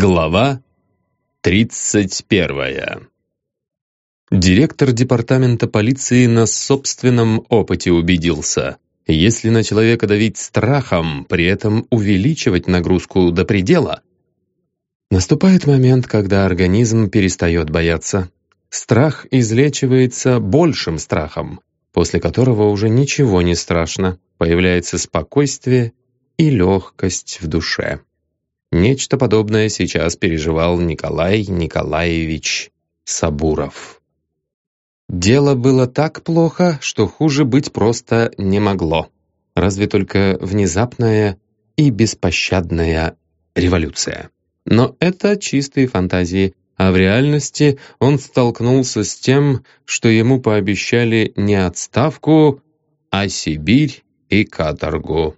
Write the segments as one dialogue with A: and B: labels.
A: Глава 31. Директор департамента полиции на собственном опыте убедился, если на человека давить страхом, при этом увеличивать нагрузку до предела, наступает момент, когда организм перестает бояться. Страх излечивается большим страхом, после которого уже ничего не страшно, появляется спокойствие и легкость в душе. Нечто подобное сейчас переживал Николай Николаевич Сабуров. Дело было так плохо, что хуже быть просто не могло. Разве только внезапная и беспощадная революция. Но это чистые фантазии, а в реальности он столкнулся с тем, что ему пообещали не отставку, а Сибирь и каторгу.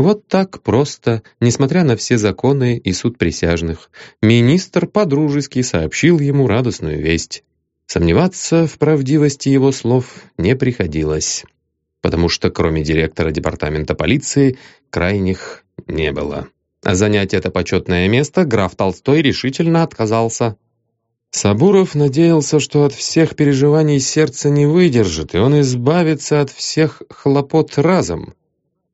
A: Вот так просто, несмотря на все законы и суд присяжных, министр подружески сообщил ему радостную весть. Сомневаться в правдивости его слов не приходилось, потому что кроме директора департамента полиции крайних не было. А занять это почетное место граф Толстой решительно отказался. Сабуров надеялся, что от всех переживаний сердце не выдержит, и он избавится от всех хлопот разом.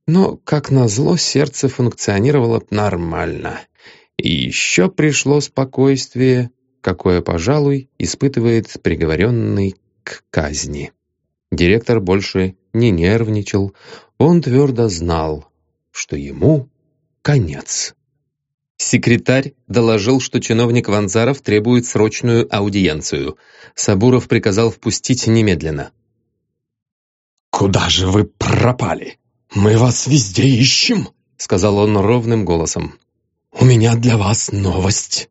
A: Но, как назло, сердце функционировало нормально. И еще пришло спокойствие, какое, пожалуй, испытывает приговоренный к казни. Директор больше не нервничал, он твердо знал, что ему конец. Секретарь доложил, что чиновник Ванзаров требует срочную аудиенцию. Сабуров приказал впустить немедленно.
B: «Куда же вы пропали?» «Мы вас везде ищем», — сказал он ровным голосом. «У меня для вас новость».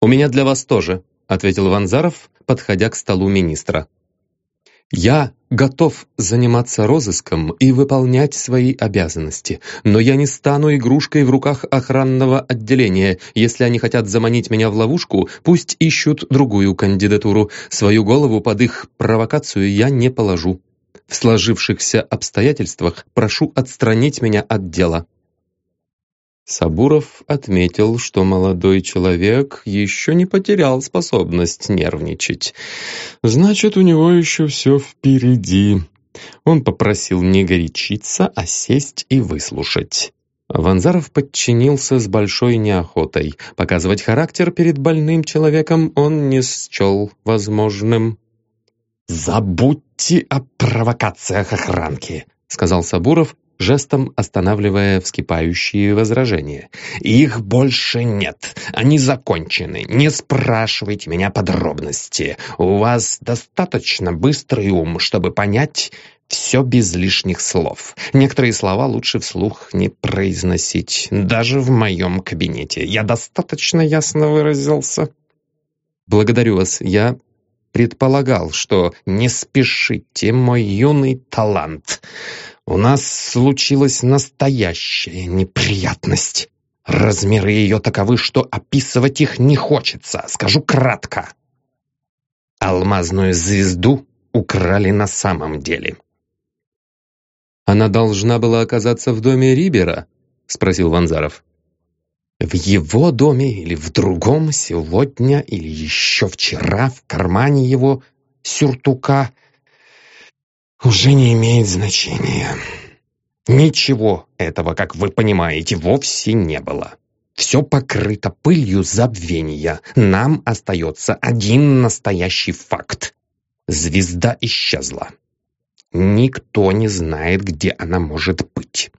A: «У меня для вас тоже», — ответил Ванзаров, подходя к столу министра. «Я готов заниматься розыском и выполнять свои обязанности, но я не стану игрушкой в руках охранного отделения. Если они хотят заманить меня в ловушку, пусть ищут другую кандидатуру. Свою голову под их провокацию я не положу». В сложившихся обстоятельствах прошу отстранить меня от дела». Сабуров отметил, что молодой человек еще не потерял способность нервничать. Значит, у него еще все впереди. Он попросил не горячиться, а сесть и выслушать. Ванзаров подчинился с большой неохотой. Показывать характер перед больным человеком он не счел возможным.
B: «Забудьте о провокациях охранки», — сказал Сабуров, жестом останавливая вскипающие возражения. «Их больше нет. Они закончены. Не спрашивайте меня подробности. У вас достаточно быстрый ум, чтобы понять все без лишних слов. Некоторые слова лучше вслух не произносить, даже в моем кабинете. Я достаточно ясно выразился».
A: «Благодарю вас. Я предполагал, что
B: «не спешите, мой юный талант». У нас случилась настоящая неприятность. Размеры ее таковы, что описывать их не хочется. Скажу кратко. Алмазную звезду украли на самом деле.
A: «Она должна была оказаться в доме Рибера?» — спросил Ванзаров.
B: В его доме или в другом сегодня или еще вчера в кармане его сюртука уже не имеет значения. Ничего этого, как вы понимаете, вовсе не было. Все покрыто пылью забвения. Нам остается один настоящий факт. Звезда исчезла. Никто не знает, где она может быть.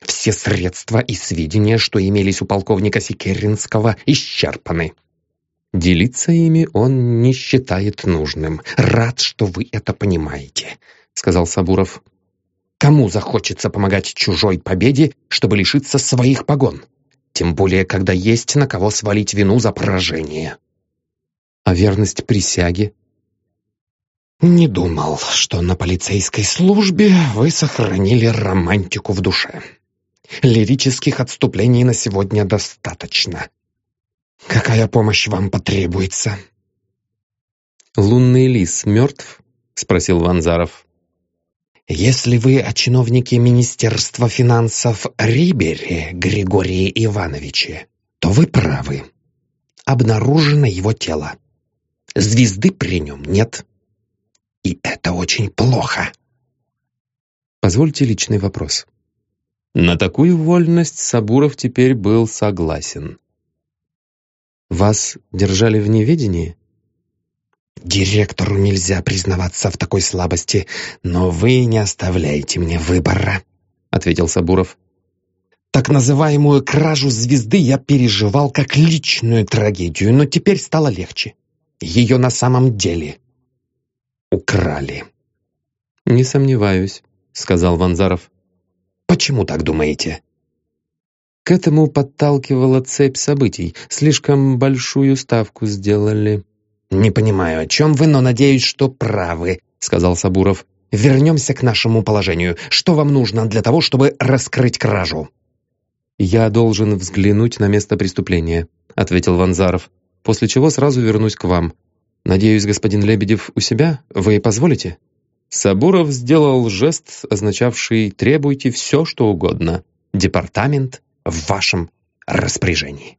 B: Все средства и сведения, что имелись у полковника Секеринского, исчерпаны. Делиться ими он не считает нужным. Рад, что вы это понимаете, сказал Сабуров. Кому захочется помогать чужой победе, чтобы лишиться своих погон? Тем более, когда есть на кого свалить вину за поражение.
A: А верность присяге?
B: Не думал, что на полицейской службе вы сохранили романтику в душе. Лирических отступлений на сегодня достаточно. Какая помощь вам потребуется?»
A: «Лунный лис мертв?» — спросил Ванзаров.
B: «Если вы о чиновнике Министерства финансов Рибере Григории Ивановиче, то вы правы. Обнаружено его тело. Звезды при нем нет. И это очень плохо.
A: Позвольте личный вопрос. На такую вольность Сабуров теперь был согласен. Вас держали в неведении?
B: Директору нельзя признаваться в такой слабости, но вы не оставляете мне выбора, ответил Сабуров. Так называемую кражу звезды я переживал как личную трагедию, но теперь стало легче. Ее на самом деле украли.
A: «Не сомневаюсь», — сказал Ванзаров.
B: «Почему так думаете?»
A: К этому подталкивала цепь событий. Слишком большую ставку сделали.
B: «Не понимаю, о чем вы, но надеюсь, что правы», — сказал Сабуров. «Вернемся к нашему положению. Что вам нужно для того, чтобы раскрыть кражу?»
A: «Я должен взглянуть на место преступления», — ответил Ванзаров, «после чего сразу вернусь к вам. Надеюсь, господин Лебедев у себя? Вы позволите?» Сабуров сделал жест, означавший «требуйте все, что угодно».
B: «Департамент в вашем распоряжении».